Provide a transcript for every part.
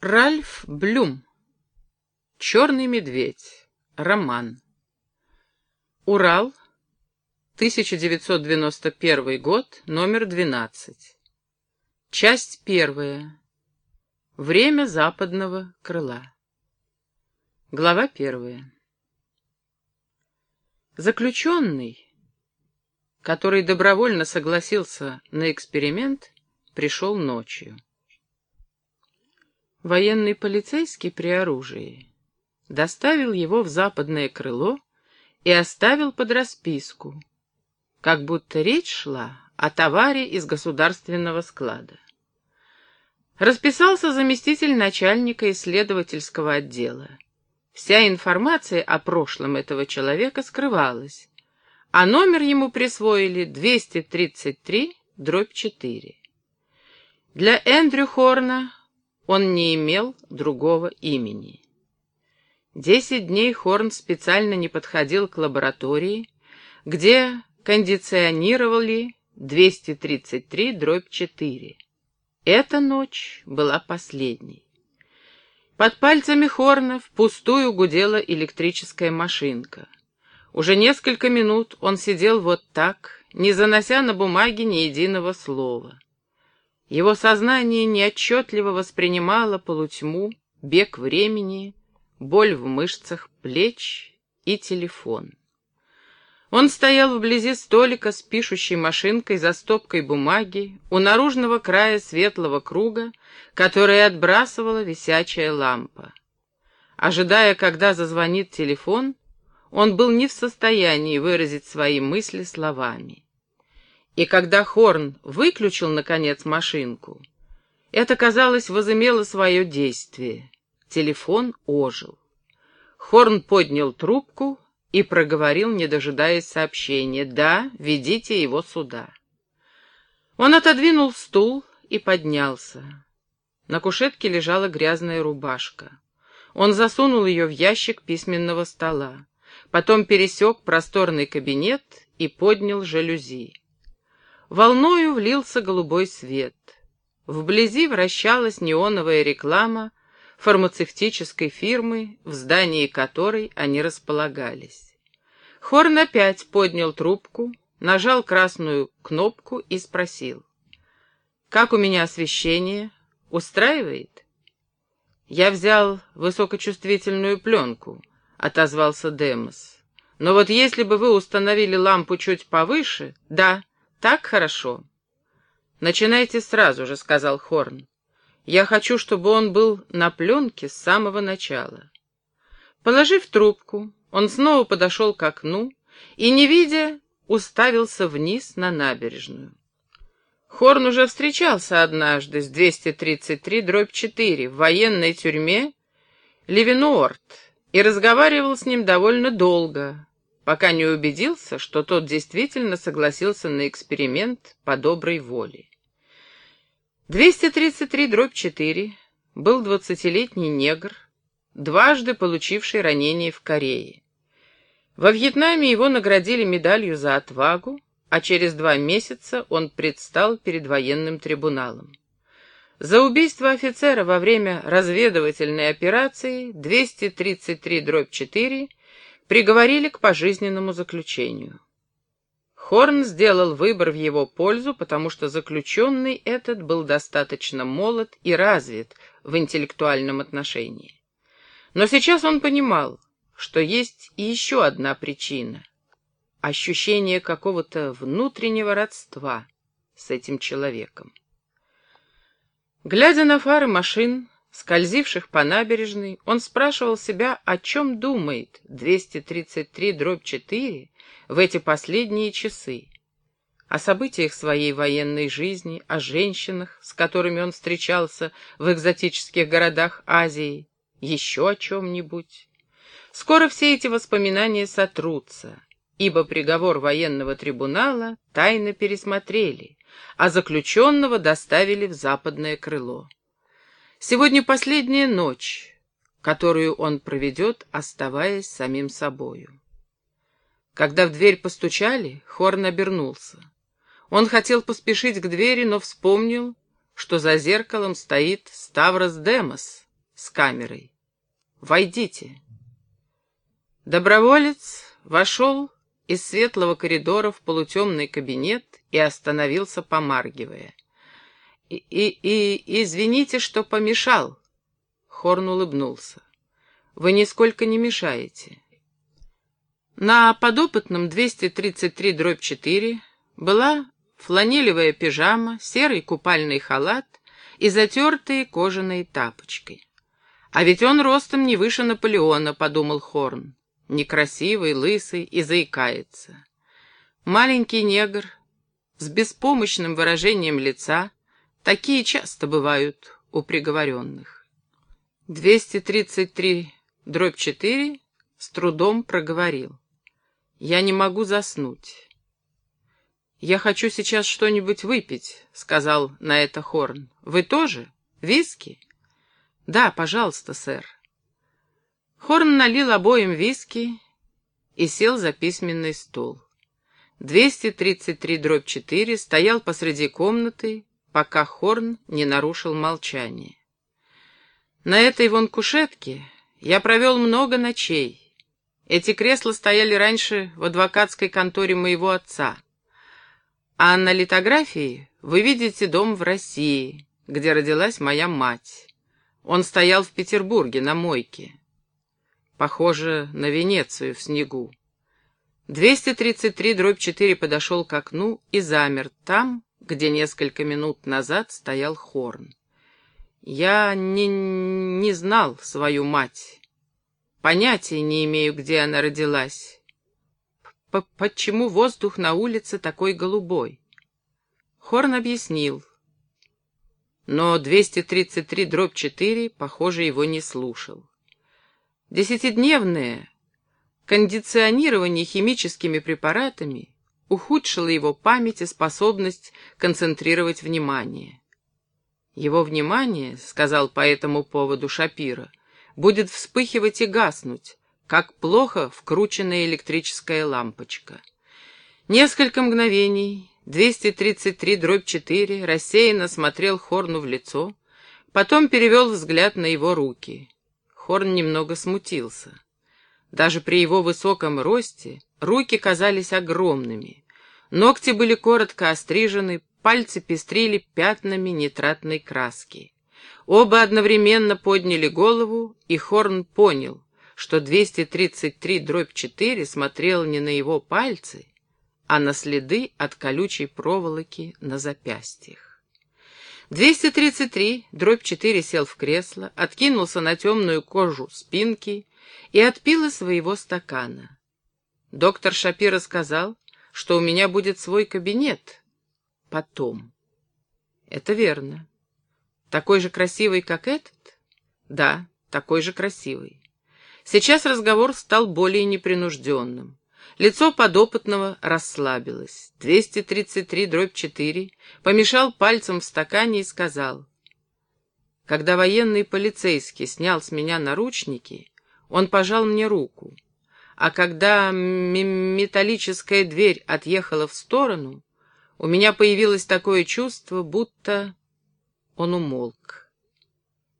Ральф Блюм. Черный медведь. Роман. Урал. 1991 год. Номер 12. Часть первая. Время западного крыла. Глава первая. Заключенный, который добровольно согласился на эксперимент, пришел ночью. Военный полицейский при оружии доставил его в западное крыло и оставил под расписку, как будто речь шла о товаре из государственного склада. Расписался заместитель начальника исследовательского отдела. Вся информация о прошлом этого человека скрывалась, а номер ему присвоили 233 дробь 4. Для Эндрю Хорна он не имел другого имени. Десять дней Хорн специально не подходил к лаборатории, где кондиционировали 233 дробь 4. Эта ночь была последней. Под пальцами Хорна впустую гудела электрическая машинка. Уже несколько минут он сидел вот так, не занося на бумаге ни единого слова. Его сознание неотчетливо воспринимало полутьму, бег времени, боль в мышцах плеч и телефон. Он стоял вблизи столика с пишущей машинкой за стопкой бумаги у наружного края светлого круга, который отбрасывала висячая лампа. Ожидая, когда зазвонит телефон, он был не в состоянии выразить свои мысли словами. И когда Хорн выключил, наконец, машинку, это, казалось, возымело свое действие. Телефон ожил. Хорн поднял трубку и проговорил, не дожидаясь сообщения. «Да, ведите его сюда». Он отодвинул стул и поднялся. На кушетке лежала грязная рубашка. Он засунул ее в ящик письменного стола. Потом пересек просторный кабинет и поднял жалюзи. Волною влился голубой свет. Вблизи вращалась неоновая реклама фармацевтической фирмы, в здании которой они располагались. Хорн опять поднял трубку, нажал красную кнопку и спросил. «Как у меня освещение? Устраивает?» «Я взял высокочувствительную пленку», — отозвался Демос. «Но вот если бы вы установили лампу чуть повыше...» «Да, так хорошо. Начинайте сразу же, сказал Хорн. Я хочу, чтобы он был на пленке с самого начала. Положив трубку, он снова подошел к окну и, не видя, уставился вниз на набережную. Хорн уже встречался однажды с 233-4 в военной тюрьме Левинуорт и разговаривал с ним довольно долго, пока не убедился, что тот действительно согласился на эксперимент по доброй воле. 233-4 был двадцатилетний негр, дважды получивший ранение в Корее. Во Вьетнаме его наградили медалью за отвагу, а через два месяца он предстал перед военным трибуналом. За убийство офицера во время разведывательной операции 233-4 приговорили к пожизненному заключению. Хорн сделал выбор в его пользу, потому что заключенный этот был достаточно молод и развит в интеллектуальном отношении. Но сейчас он понимал, что есть и еще одна причина — ощущение какого-то внутреннего родства с этим человеком. Глядя на фары машин, скользивших по набережной, он спрашивал себя, о чем думает 233-4 в эти последние часы. О событиях своей военной жизни, о женщинах, с которыми он встречался в экзотических городах Азии, еще о чем-нибудь. Скоро все эти воспоминания сотрутся, ибо приговор военного трибунала тайно пересмотрели, а заключенного доставили в западное крыло. Сегодня последняя ночь, которую он проведет, оставаясь самим собою. Когда в дверь постучали, Хорн обернулся. Он хотел поспешить к двери, но вспомнил, что за зеркалом стоит Ставрос Демос, с камерой. Войдите. Доброволец вошел из светлого коридора в полутемный кабинет и остановился, помаргивая. И, и, извините, что помешал. Хорн улыбнулся. Вы нисколько не мешаете. На подопытном 233-4 была фланелевая пижама, серый купальный халат и затертые кожаные тапочки. А ведь он ростом не выше Наполеона, подумал Хорн. Некрасивый, лысый и заикается. Маленький негр с беспомощным выражением лица, такие часто бывают у приговоренных. 233 дробь 4 с трудом проговорил. Я не могу заснуть. «Я хочу сейчас что-нибудь выпить», — сказал на это Хорн. «Вы тоже? Виски?» «Да, пожалуйста, сэр». Хорн налил обоим виски и сел за письменный стол. 233 дробь 4 стоял посреди комнаты, пока Хорн не нарушил молчание. На этой вон кушетке я провел много ночей. Эти кресла стояли раньше в адвокатской конторе моего отца. А на литографии вы видите дом в России, где родилась моя мать. Он стоял в Петербурге на мойке. Похоже на Венецию в снегу. 233 дробь 4 подошел к окну и замер там, где несколько минут назад стоял Хорн. Я не, не знал свою мать. Понятия не имею, где она родилась. П почему воздух на улице такой голубой? Хорн объяснил. Но 233 дробь 4, похоже, его не слушал. Десятидневное кондиционирование химическими препаратами ухудшило его память и способность концентрировать внимание. Его внимание, сказал по этому поводу Шапира, будет вспыхивать и гаснуть, как плохо вкрученная электрическая лампочка. Несколько мгновений, 233 дробь 4, рассеянно смотрел Хорну в лицо, потом перевел взгляд на его руки. Хорн немного смутился. Даже при его высоком росте руки казались огромными. Ногти были коротко острижены, пальцы пестрили пятнами нитратной краски. Оба одновременно подняли голову, и Хорн понял — что 233 дробь 4 смотрел не на его пальцы, а на следы от колючей проволоки на запястьях. 233 дробь 4 сел в кресло, откинулся на темную кожу спинки и отпил из своего стакана. Доктор Шапира сказал, что у меня будет свой кабинет. Потом. Это верно. Такой же красивый, как этот? Да, такой же красивый. Сейчас разговор стал более непринужденным. Лицо подопытного расслабилось. 233 дробь 4 помешал пальцем в стакане и сказал. Когда военный полицейский снял с меня наручники, он пожал мне руку. А когда металлическая дверь отъехала в сторону, у меня появилось такое чувство, будто он умолк.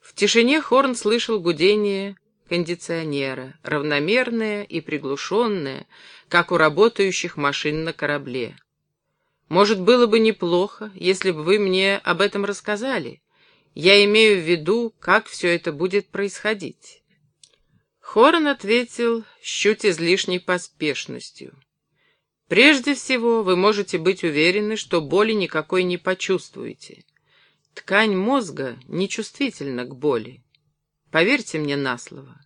В тишине Хорн слышал гудение кондиционера, равномерная и приглушенная, как у работающих машин на корабле. Может, было бы неплохо, если бы вы мне об этом рассказали. Я имею в виду, как все это будет происходить. Хорн ответил с чуть излишней поспешностью. Прежде всего, вы можете быть уверены, что боли никакой не почувствуете. Ткань мозга нечувствительна к боли. Поверьте мне на слово.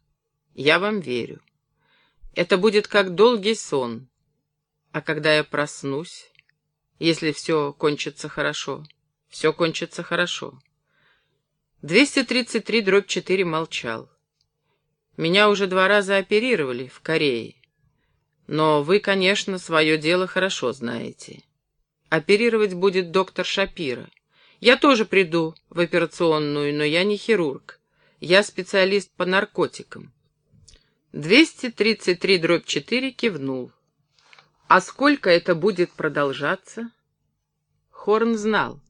Я вам верю. Это будет как долгий сон. А когда я проснусь, если все кончится хорошо, все кончится хорошо. 233 дробь 4 молчал. Меня уже два раза оперировали в Корее. Но вы, конечно, свое дело хорошо знаете. Оперировать будет доктор Шапира. Я тоже приду в операционную, но я не хирург. Я специалист по наркотикам. 233 дробь 4 кивнул. А сколько это будет продолжаться? Хорн знал,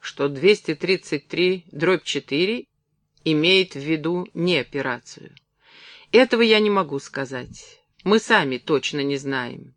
что 233 дробь 4 имеет в виду не операцию. Этого я не могу сказать. Мы сами точно не знаем.